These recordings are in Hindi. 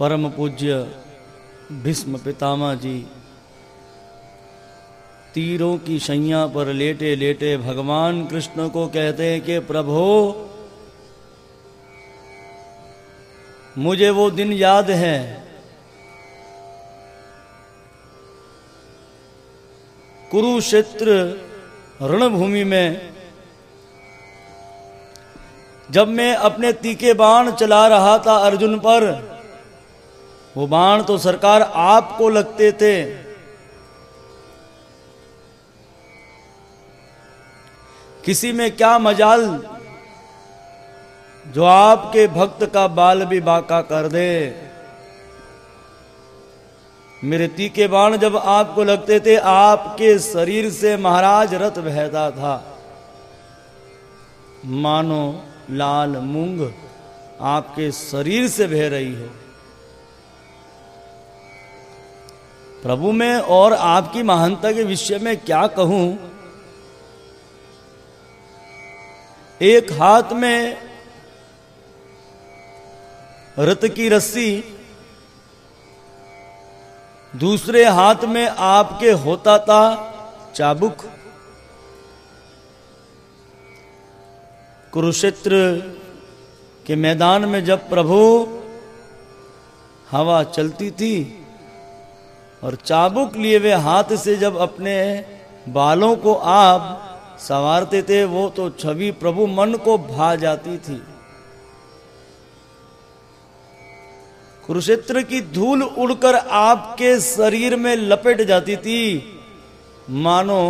परम पूज्य भीष्म पितामह जी, तीरों की शैया पर लेटे लेटे भगवान कृष्ण को कहते हैं कि, प्रभो, मुझे वो दिन याद है कुरुक्षेत्र रणभूमि में, जब मैं अपने तीखे बाण चला रहा था अर्जुन पर। वो बाण तो सरकार आपको लगते थे। किसी में क्या मजाल? जो आपके भक्त का बाल भी बाका कर दे। मेरे तीखे बाण जब आपको लगते थे, आपके शरीर से महाराज रथ बहता था। मानो लाल मूंग आपके शरीर से बह रही हो। प्रभु, में और आपकी महानता के विषय में क्या कहूँ? एक हाथ में रत की रस्सी, दूसरे हाथ में आपके होता था चाबुक, कुरुक्षेत्र के मैदान में जब प्रभु हवा चलती थी और चाबुक लिए हुए हाथ से जब अपने बालों को आप संवारते थे, वो तो छवि प्रभु मन को भा जाती थी। कुरुक्षेत्र की धूल उड़कर आपके शरीर में लपेट जाती थी। मानो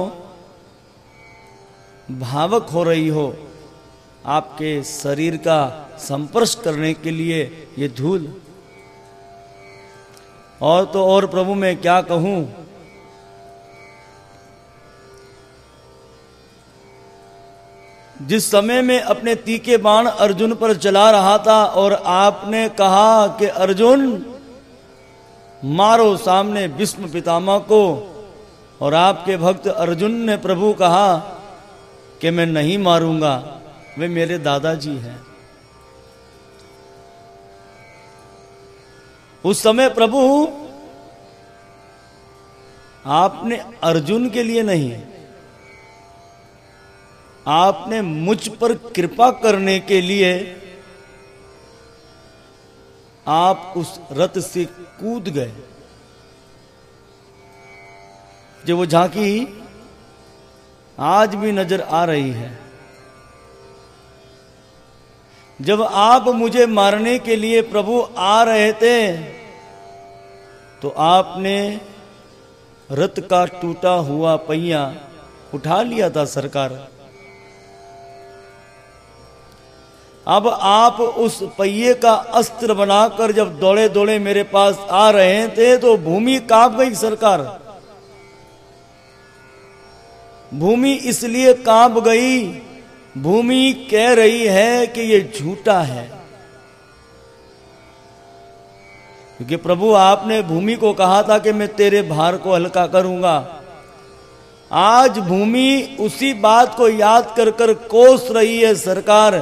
भावक हो रही हो आपके शरीर का संपर्श करने के लिए ये धूल। और तो और प्रभु मैं क्या कहूँ? जिस समय में अपने तीखे बाण अर्जुन पर चला रहा था और आपने कहा कि अर्जुन, मारो सामने विष्णु पितामह को, और आपके भक्त अर्जुन ने प्रभु कहा कि मैं नहीं मारूँगा, वे मेरे दादाजी हैं। उस समय प्रभु, आपने अर्जुन के लिए नहीं, आपने मुझ पर कृपा करने के लिए आप उस रथ से कूद गए। जो वो झांकी, आज भी नज़र आ रही है। जब आप मुझे मारने के लिए प्रभु आ रहे थे तो आपने रथ का टूटा हुआ पहिया उठा लिया था सरकार। अब आप उस पहिए का अस्त्र बनाकर जब दौड़े दौड़े मेरे पास आ रहे थे तो भूमि काँप गई सरकार। भूमि इसलिए काँप गई, भूमि कह रही है कि ये झूठा है। क्योंकि प्रभु, आपने भूमि को कहा था कि मैं तेरे भार को हल्का करूँगा। आज भूमि उसी बात को याद कर कर कोस रही है सरकार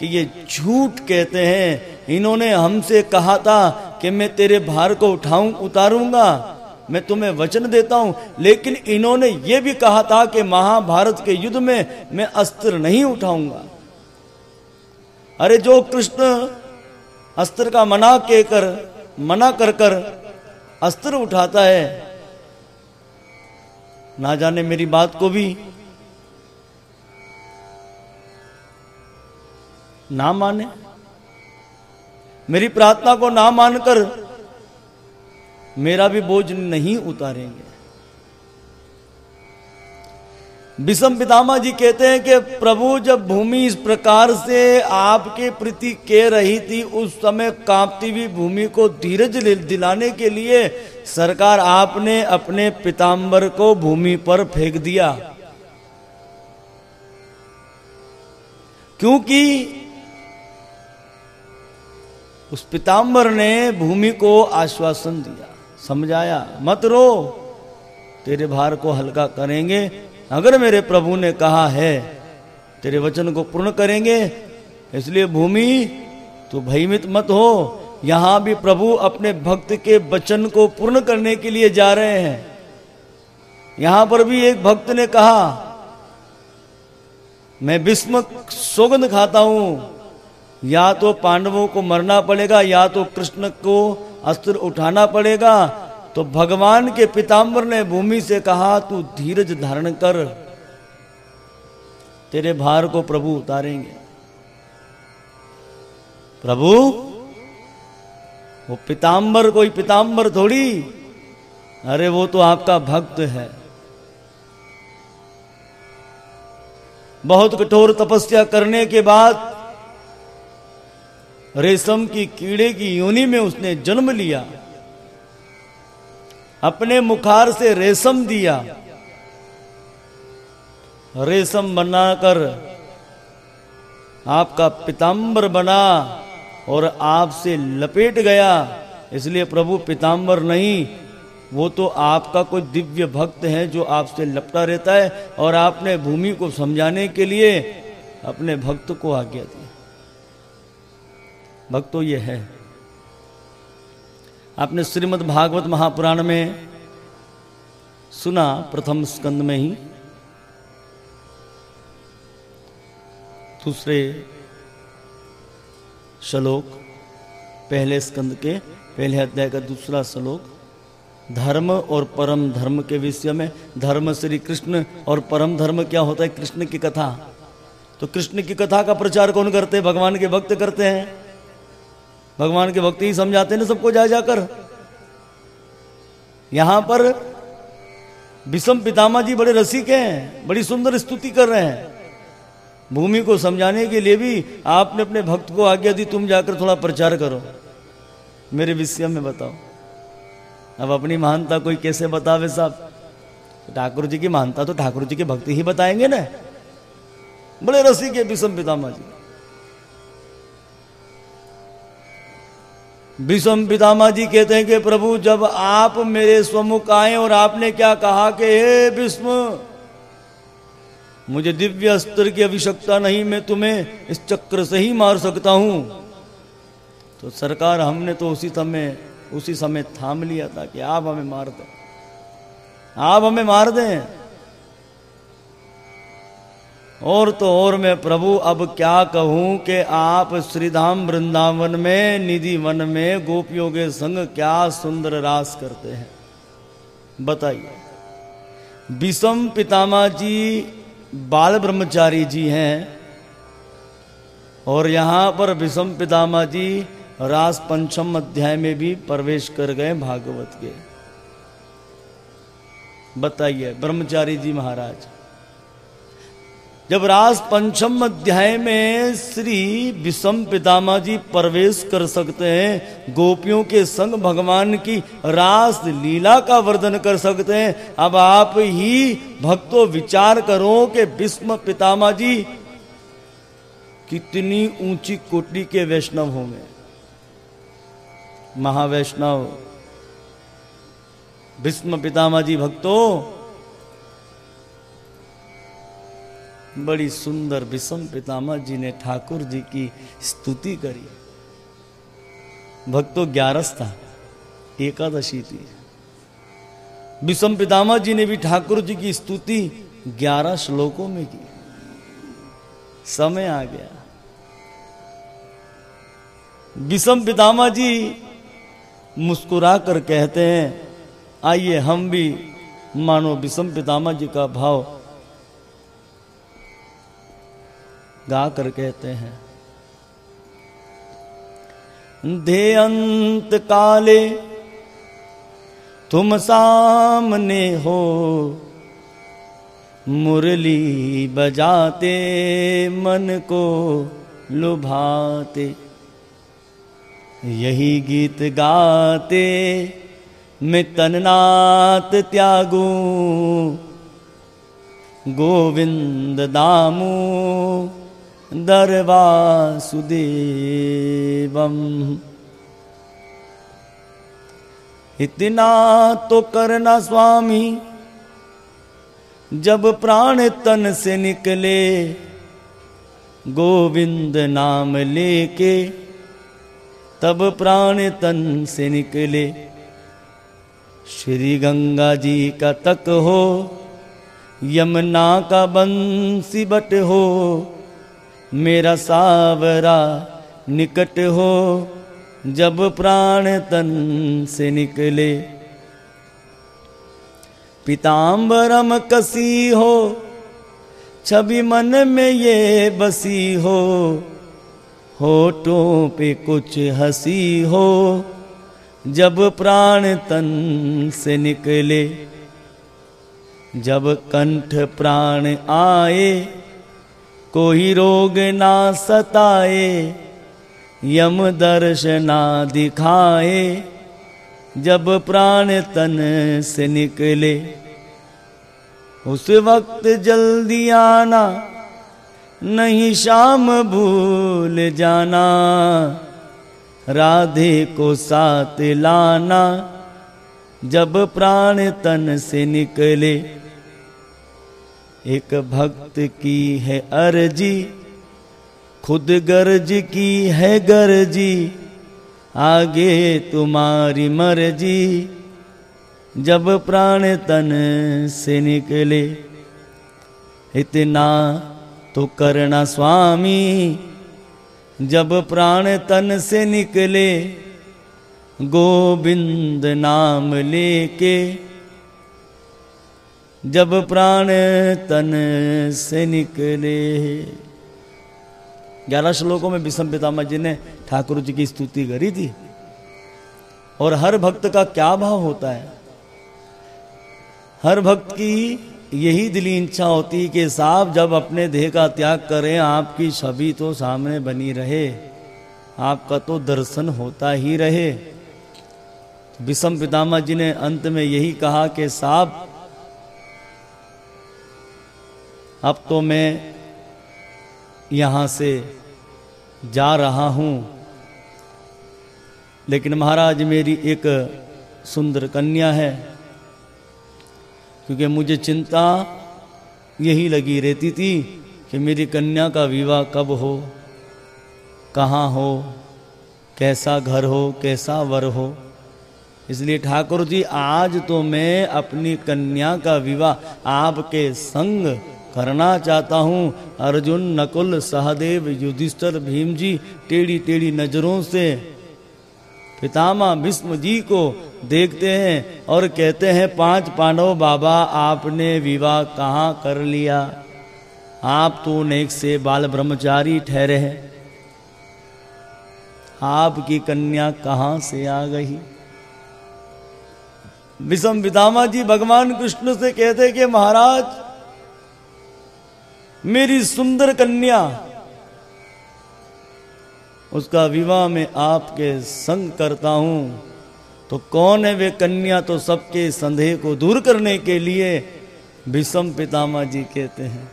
कि ये झूठ कहते हैं। इन्होंने हमसे कहा था कि मैं तेरे भार को उठाऊं, उतारूँगा। मैं तुम्हें वचन देता हूँ, लेकिन इन्होंने ये भी कहा था कि महाभारत के युद्ध में मैं अस्त्र नहीं उठाऊँगा। अरे जो कृष्ण अस्त्र का मना कहकर मना कर कर अस्त्र उठाता है। ना जाने मेरी बात को भी ना माने। मेरी प्रार्थना को ना मानकर मेरा भी बोझ नहीं उतारेंगे। विषम पितामा जी कहते हैं कि प्रभु, जब भूमि इस प्रकार से आपके प्रति कह रही थी, उस समय कांपती हुई भूमि को धीरज दिलाने के लिए सरकार आपने अपने पिताम्बर को भूमि पर फेंक दिया। क्योंकि उस पिताम्बर ने भूमि को आश्वासन दिया। समझाया, मत रो, तेरे भार को हल्का करेंगे अगर मेरे प्रभु ने कहा है, तेरे वचन को पूर्ण करेंगे, इसलिए भूमि, तू भयमित मत हो। यहाँ भी प्रभु अपने भक्त के वचन को पूर्ण करने के लिए जा रहे हैं। यहाँ पर भी एक भक्त ने कहा, मैं विस्म सौगंध खाता हूँ। या तो पांडवों को मरना पड़ेगा, या तो कृष्ण को अस्त्र उठाना पड़ेगा तो भगवान के पिताम्बर ने भूमि से कहा, तू धीरज धारण कर। तेरे भार को प्रभु उतारेंगे। प्रभु, वो पिताम्बर कोई पिताम्बर थोड़ी। अरे, वो तो आपका भक्त है। बहुत कठोर तपस्या करने के बाद, रेशम की कीड़े की योनि में उसने जन्म लिया। अपने मुखार से रेशम दिया। रेशम बनाकर आपका पिताम्बर बना और आपसे लपेट गया। इसलिए प्रभु पिताम्बर नहीं, वो तो आपका कोई दिव्य भक्त है जो आपसे लपटा रहता है और आपने भूमि को समझाने के लिए अपने भक्त को आज्ञा दी। भक्त तो ये है। आपने श्रीमद् भागवत महापुराण में सुना प्रथम स्कंद में ही। दूसरे श्लोक, पहले स्कंद के, पहले अध्याय का दूसरा श्लोक, धर्म और परम धर्म के विषय में, धर्म श्री कृष्ण और परम धर्म क्या होता है? कृष्ण की कथा। तो कृष्ण की कथा का प्रचार कौन करते हैं? भगवान के भक्त करते हैं। भगवान के भक्त ही समझाते ना सबको जा जाकर। यहाँ पर विषम पितामा जी बड़े रसिक हैं, बड़ी सुंदर स्तुति कर रहे हैं। भूमि को समझाने के लिए भी आपने अपने भक्त को आज्ञा दी, तुम जाकर थोड़ा प्रचार करो। मेरे विषय में बताओ। अब अपनी महानता कोई कैसे बतावे साहब? ठाकुर जी की महानता तो ठाकुर जी के भक्ति ही बताएँगे ना। बड़े रसिक है विषम पितामा जी। विषम पितामा जी कहते हैं कि प्रभु, जब आप मेरे स्वमुख आए और आपने क्या कहा कि हे विष्म मुझे दिव्य अस्त्र की आवश्यकता नहीं, मैं तुम्हें इस चक्र से ही मार सकता हूँ। तो सरकार हमने तो उसी समय उसी समय थाम लिया था कि आप हमें मार दें। आप हमें मार दें। और तो और मैं, प्रभु, अब क्या कहूँ कि आप श्रीधाम वृंदावन में, निधि वन में, गोपियों के संग क्या सुंदर रास करते हैं? बताइए। विषम पितामा जी बाल ब्रह्मचारी जी हैं, और यहाँ पर विषम पितामा जी रास पंचम अध्याय में भी प्रवेश कर गए भागवत के। बताइए, ब्रह्मचारी जी महाराज। जब रास पंचम अध्याय में श्री विषम पितामा जी प्रवेश कर सकते हैं, गोपियों के संग भगवान की रास लीला का वर्णन कर सकते हैं, अब आप ही भक्तों विचार करो कि विष्म पितामा जी कितनी ऊँची कोटि के वैष्णव होंगे। महावैष्णव भीष्म पितामा जी भक्तों बड़ी सुंदर विषम पितामा जी ने ठाकुर जी की स्तुति करी। भक्तों ग्यारस था एकादशी थी। विषम पितामा जी ने भी ठाकुर जी की स्तुति ग्यारह श्लोकों में की। समय आ गया। विषम पितामा जी मुस्कुरा कर कहते हैं, आइए हम भी मानो विषम पितामा जी का भाव गा कर कहते हैं। दे अंत काले, तुम सामने हो, मुरली बजाते मन को लुभाते, यही गीत गाते मैं तननात त्यागू, गोविंद दामू दरवासुदेवम। इतना तो करना स्वामी, जब प्राण तन से निकले, गोविंद नाम लेके, तब प्राण तन से निकले। श्री गंगा जी का तक हो, यमुना का बंसी बट हो मेरा सावरा निकट हो, जब प्राण तन से निकले। पिताम्बरम कसी हो, छवि मन में ये बसी हो। होठों पे कुछ हँसी हो, जब प्राण तन से निकले। जब कंठ प्राण आए कोई रोग ना सताए, यम दर्श ना दिखाए। जब प्राण तन से निकले, उस वक्त जल्दी आना, नहीं शाम भूल जाना। राधे को साथ लाना, जब प्राण तन से निकले एक भक्त की है अर्जी, खुद गर्ज की है गर्जी, आगे तुम्हारी मर्ज़ी। जब प्राण तन से निकले, इतना तो करना स्वामी। जब प्राण तन से निकले, गोविंद नाम लेके जब प्राण तन से निकले। ग्यारह श्लोकों में विषम पितामा जी ने ठाकुर जी की स्तुति करी थी। और हर भक्त का क्या भाव होता है? हर भक्त की यही दिली इच्छा होती कि साहब, जब अपने देह का त्याग करें, आपकी छवि तो सामने बनी रहे। आपका तो दर्शन होता ही रहे। विषम पितामा जी ने अंत में यही कहा कि साहब अब तो मैं यहाँ से जा रहा हूँ। लेकिन महाराज, मेरी एक सुंदर कन्या है, क्योंकि मुझे चिंता यही लगी रहती थी कि मेरी कन्या का विवाह कब हो, कहाँ हो, कैसा घर हो, कैसा वर हो। इसलिए ठाकुर जी, आज तो मैं अपनी कन्या का विवाह आपके संग करना चाहता हूँ। अर्जुन, नकुल, सहदेव, युधिष्ठर भीम जी टेढ़ी टेढ़ी नज़रों से पितामा भीष्म जी को देखते हैं और कहते हैं, पाँच पांडव बाबा, आपने विवाह कहाँ कर लिया? आप तो नेक से बाल ब्रह्मचारी ठहरे हैं। आपकी कन्या कहाँ से आ गई? विषम पितामा जी भगवान कृष्ण से कहते कि, महाराज मेरी सुंदर कन्या, उसका विवाह में आपके संग करता हूँ। तो कौन है वे कन्या तो सबके संदेह को दूर करने के लिए? विषम पितामा जी कहते हैं।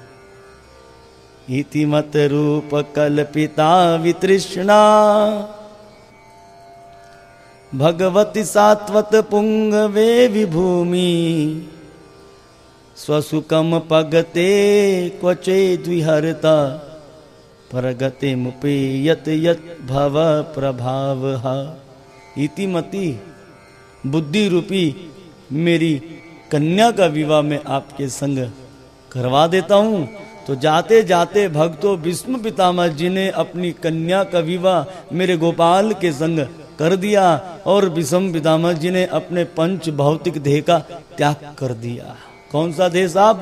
इति मत रूप कल्पिता वितृष्णा। भगवती सात्वत पुंग वे विभूमि। स्वसुकम पगते क्वचे द्विहरता, परगते मुपे यत भव प्रभाव। इतिमति बुद्धि रूपी मेरी कन्या का विवाह में आपके संग करवा देता हूँ। तो जाते जाते भक्तों विष्णु पितामह जी ने अपनी कन्या का विवाह मेरे गोपाल के संग कर दिया और विषम पितामह जी ने अपने पंच भौतिक देह का त्याग कर दिया। कौन सा देह साहब?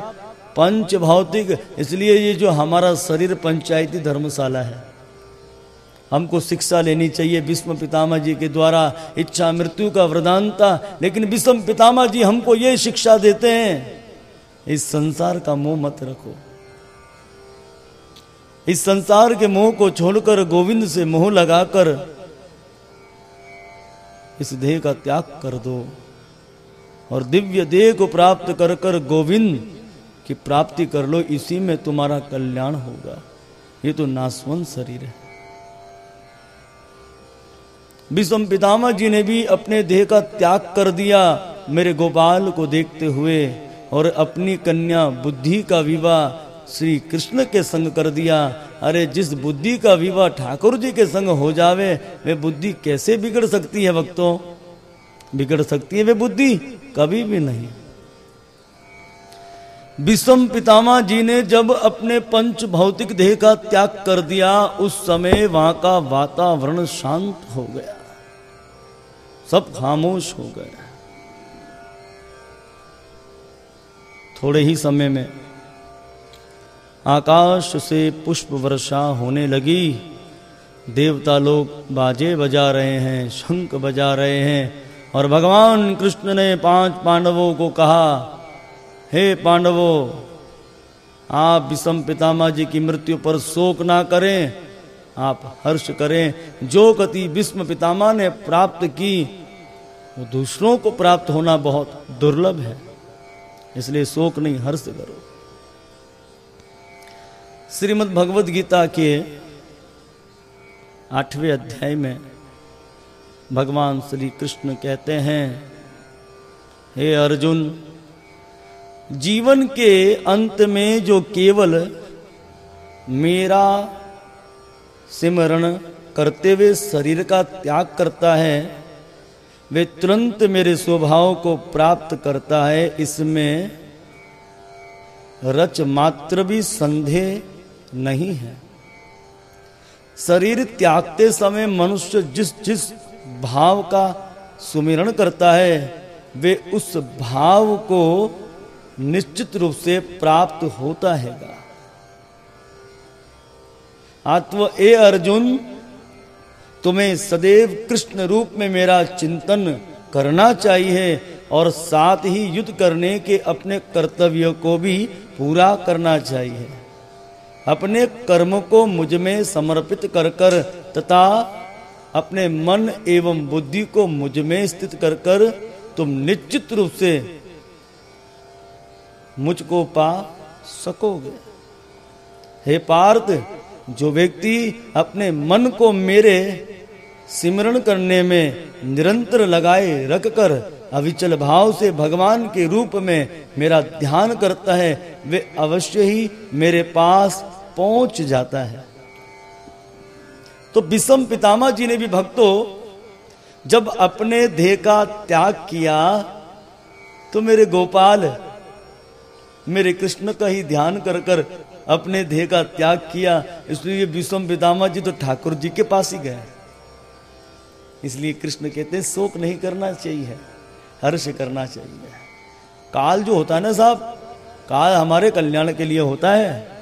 पंच भौतिक। इसलिए ये जो हमारा शरीर पंचायती धर्मशाला है। हमको शिक्षा लेनी चाहिए विष्णु पितामह जी के द्वारा। इच्छा मृत्यु का वरदान था लेकिन विष्णु पितामह जी हमको ये शिक्षा देते हैं, इस संसार का मोह मत रखो। इस संसार के मोह को छोड़कर गोविंद से मोह लगाकर इस देह का त्याग कर दो। और दिव्य देह को प्राप्त कर कर गोविंद की प्राप्ति कर लो, इसी में तुम्हारा कल्याण होगा। ये तो नासवंत शरीर है। विषम पितामह जी ने भी अपने देह का त्याग कर दिया मेरे गोपाल को देखते हुए और अपनी कन्या बुद्धि का विवाह श्री कृष्ण के संग कर दिया। अरे, जिस बुद्धि का विवाह ठाकुर जी के संग हो जावे, वे बुद्धि कैसे बिगड़ सकती है भक्तों? बिगड़ सकती है वे बुद्धि? कभी भी नहीं। विषम पितामा जी ने जब अपने पंच भौतिक देह का त्याग कर दिया, उस समय वहाँ का वातावरण शांत हो गया। सब खामोश हो गए। थोड़े ही समय में आकाश से पुष्प वर्षा होने लगी। देवता लोग बाजे बजा रहे हैं, शंख बजा रहे हैं। और भगवान कृष्ण ने पाँच पांडवों को कहा, हे पांडवों, आप विषम पितामा जी की मृत्यु पर शोक ना करें। आप हर्ष करें। जो गति विष्म पितामा ने प्राप्त की, वो दूसरों को प्राप्त होना बहुत दुर्लभ है। इसलिए शोक नहीं, हर्ष करो। श्रीमद् भगवद गीता के आठवें अध्याय में भगवान श्री कृष्ण कहते हैं, हे अर्जुन, जीवन के अंत में जो केवल मेरा सिमरण करते हुए शरीर का त्याग करता है, वे तुरंत मेरे स्वभाव को प्राप्त करता है। इसमें रच मात्र भी संदेह नहीं है। शरीर त्यागते समय मनुष्य जिस जिस भाव का सुमिरण करता है, वे उस भाव को निश्चित रूप से प्राप्त होता है आत्व ए अर्जुन, तुम्हें सदैव कृष्ण रूप में मेरा चिंतन करना चाहिए और साथ ही युद्ध करने के अपने कर्तव्य को भी पूरा करना चाहिए। अपने कर्म को मुझमें समर्पित कर कर तथा अपने मन एवं बुद्धि को मुझमें स्थित कर कर तुम निश्चित रूप से मुझको पा सकोगे। हे पार्थ, जो व्यक्ति अपने मन को मेरे सिमरण करने में निरंतर लगाए रखकर अविचल भाव से भगवान के रूप में मेरा ध्यान करता है, वे अवश्य ही मेरे पास पहुँच जाता है। तो विषम पितामा जी ने भी भक्तों, जब अपने देह का त्याग किया तो मेरे गोपाल, मेरे कृष्ण का ही ध्यान कर कर अपने देह का त्याग किया। इसलिए विषम पितामा जी तो ठाकुर जी के पास ही गए। इसलिए कृष्ण कहते हैं, शोक नहीं करना चाहिए, हर्ष करना चाहिए। काल जो होता है ना साहब, काल हमारे कल्याण के लिए होता है।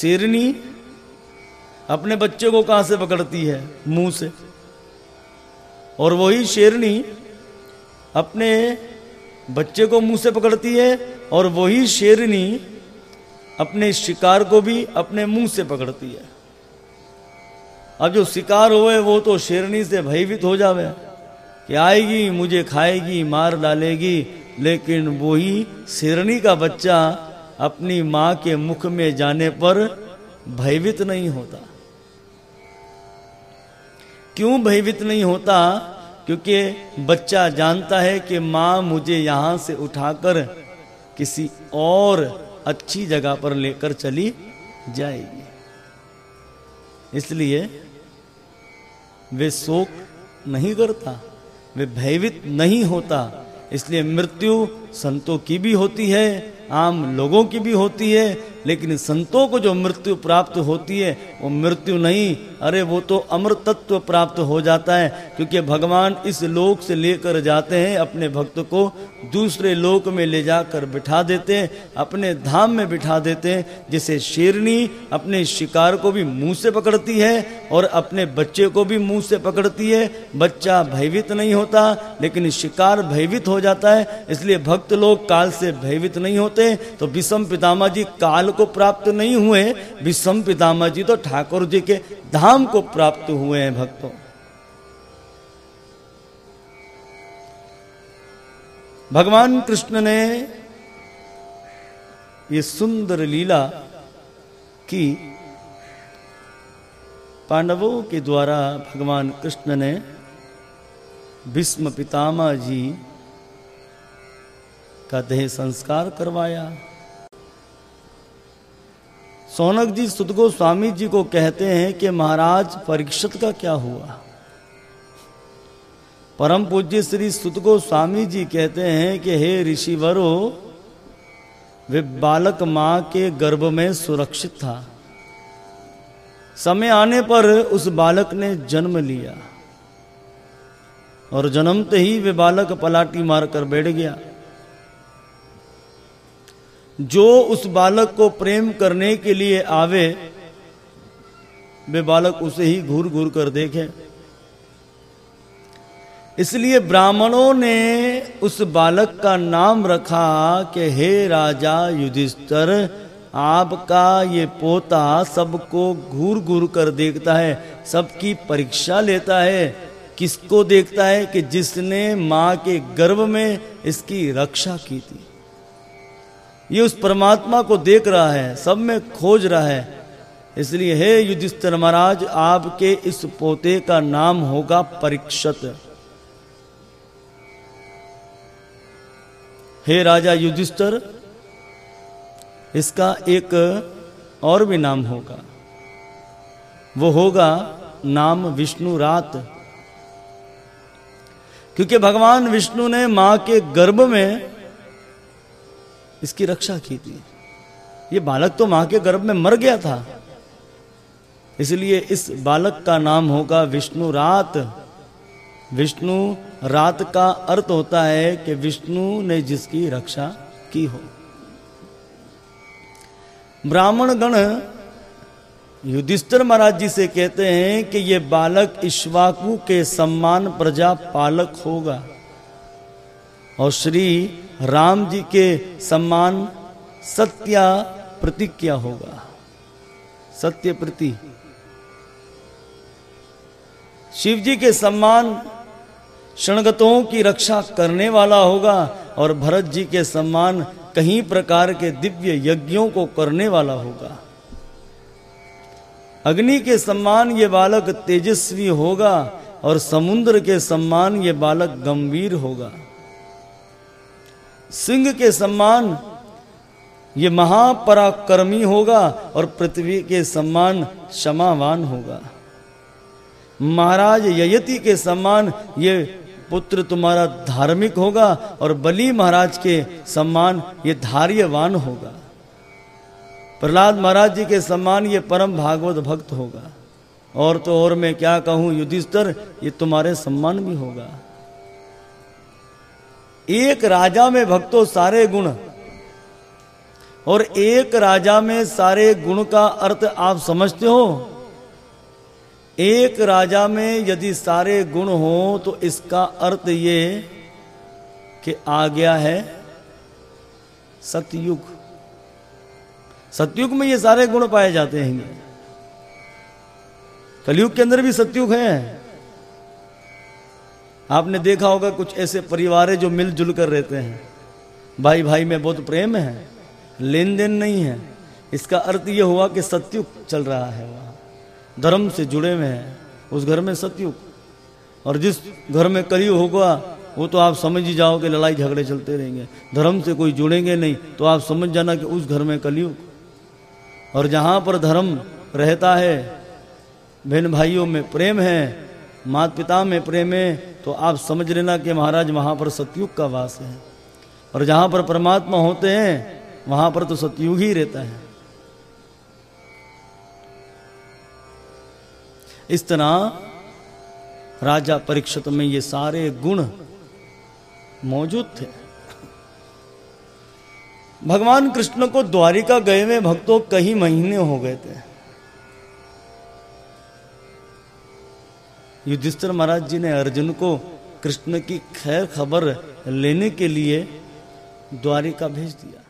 शेरनी अपने बच्चे को कहाँ से पकड़ती है? मुँह से। और वही शेरनी अपने बच्चे को मुँह से पकड़ती है और वही शेरनी अपने शिकार को भी अपने मुँह से पकड़ती है। अब जो शिकार हुए, वो तो शेरनी से भयभीत हो जावे कि आएगी, मुझे खाएगी, मार डालेगी, लेकिन वही शेरनी का बच्चा अपनी माँ के मुख में जाने पर भयभीत नहीं होता। क्यों भयभीत नहीं होता? क्योंकि बच्चा जानता है कि माँ मुझे यहाँ से उठाकर किसी और अच्छी जगह पर लेकर चली जाएगी। इसलिए वे शोक नहीं करता, वे भयभीत नहीं होता। इसलिए मृत्यु संतों की भी होती है आम लोगों की भी होती है लेकिन संतों को जो मृत्यु प्राप्त होती है, वो मृत्यु नहीं। अरे, वो तो अमर तत्व प्राप्त हो जाता है, क्योंकि भगवान इस लोक से लेकर जाते हैं, अपने भक्त को दूसरे लोक में ले जाकर बिठा देते हैं, अपने धाम में बिठा देते हैं, जिसे शेरनी अपने शिकार को भी मुँह से पकड़ती है और अपने बच्चे को भी मुँह से पकड़ती है। बच्चा भयभीत नहीं होता, लेकिन शिकार भयभीत हो जाता है, इसलिए भक्त लोग काल से भयभीत नहीं होते। तो विषम पितामा जी, काल को प्राप्त नहीं हुए विषम पितामह जी तो ठाकुर जी के धाम को प्राप्त हुए हैं भक्तों। भगवान कृष्ण ने ये सुंदर लीला की पांडवों के द्वारा भगवान कृष्ण ने भीष्म पितामह जी का देह संस्कार करवाया। सोनक जी सुदगो स्वामी जी को कहते हैं कि महाराज, परीक्षित का क्या हुआ? परम पूज्य श्री सुदगो स्वामी जी कहते हैं कि हे ऋषिवरो, वे बालक माँ के गर्भ में सुरक्षित था। समय आने पर उस बालक ने जन्म लिया और जन्मते ही वे बालक पलाटी मारकर बैठ गया। जो उस बालक को प्रेम करने के लिए आवे, वे बालक उसे ही घूर घूर कर देखे। इसलिए ब्राह्मणों ने उस बालक का नाम रखा कि, हे राजा युधिष्ठर, आपका ये पोता सबको घूर घूर कर देखता है, सबकी परीक्षा लेता है। किसको देखता है कि जिसने माँ के गर्भ में इसकी रक्षा की थी? ये उस परमात्मा को देख रहा है, सब में खोज रहा है। इसलिए, हे युधिष्ठिर महाराज, आपके इस पोते का नाम होगा परीक्षत। हे राजा युधिष्ठर, इसका एक और भी नाम होगा। वो होगा नाम विष्णु रात। क्योंकि भगवान विष्णु ने माँ के गर्भ में इसकी रक्षा की थी। ये बालक तो माँ के गर्भ में मर गया था। इसलिए इस बालक का नाम होगा विष्णु रात। विष्णु रात का अर्थ होता है कि विष्णु ने जिसकी रक्षा की हो। ब्राह्मण गण युधिष्ठिर महाराज जी से कहते हैं कि यह बालक इश्वाकु के सम्मान प्रजा पालक होगा। और श्री राम जी के सम्मान सत्या प्रतिज्ञा होगा। सत्य प्रति। शिव जी के सम्मान क्षणगतों की रक्षा करने वाला होगा और भरत जी के सम्मान कहीं प्रकार के दिव्य यज्ञों को करने वाला होगा। अग्नि के सम्मान ये बालक तेजस्वी होगा और समुद्र के सम्मान ये बालक गंभीर होगा। सिंह के सम्मान, ये महापराक्रमी होगा और पृथ्वी के सम्मान क्षमावान होगा। महाराज ययति के सम्मान, ये पुत्र तुम्हारा धार्मिक होगा और बलि महाराज के सम्मान, ये धार्यवान होगा। प्रहलाद महाराज जी के सम्मान, ये परम भागवत भक्त होगा। और तो और मैं क्या कहूँ, युधिष्ठर, ये तुम्हारे सम्मान भी होगा। एक राजा में भक्तों सारे गुण, और एक राजा में सारे गुण का अर्थ आप समझते हो। एक राजा में यदि सारे गुण हो तो इसका अर्थ ये कि आ गया है सतयुग। सतयुग में ये सारे गुण पाए जाते हैं। कलयुग के अंदर भी सतयुग है। आपने देखा होगा कुछ ऐसे परिवार है जो मिलजुल कर रहते हैं। भाई भाई में बहुत प्रेम है लेन देन नहीं है। इसका अर्थ यह हुआ कि सतयुग चल रहा है वहाँ। धर्म से जुड़े हुए हैं, उस घर में सत्युग। और जिस घर में कलयुग होगा, वो तो आप समझ ही जाओ कि लड़ाई झगड़े चलते रहेंगे। धर्म से कोई जुड़ेंगे नहीं तो आप समझ जाना कि उस घर में कलयुग। और जहाँ पर धर्म रहता है, बहन भाइयों में प्रेम है माता पिता में प्रेम है तो आप समझ लेना कि महाराज वहाँ पर सतयुग का वास है। और जहाँ पर परमात्मा होते हैं, वहाँ पर तो सतयुग ही रहता है। इस तरह राजा परीक्षित में ये सारे गुण मौजूद थे। भगवान कृष्ण को द्वारिका गए हुए भक्तों कई महीने हो गए थे। युधिष्ठिर महाराज जी ने अर्जुन को कृष्ण की खैर खबर लेने के लिए द्वारिका भेज दिया।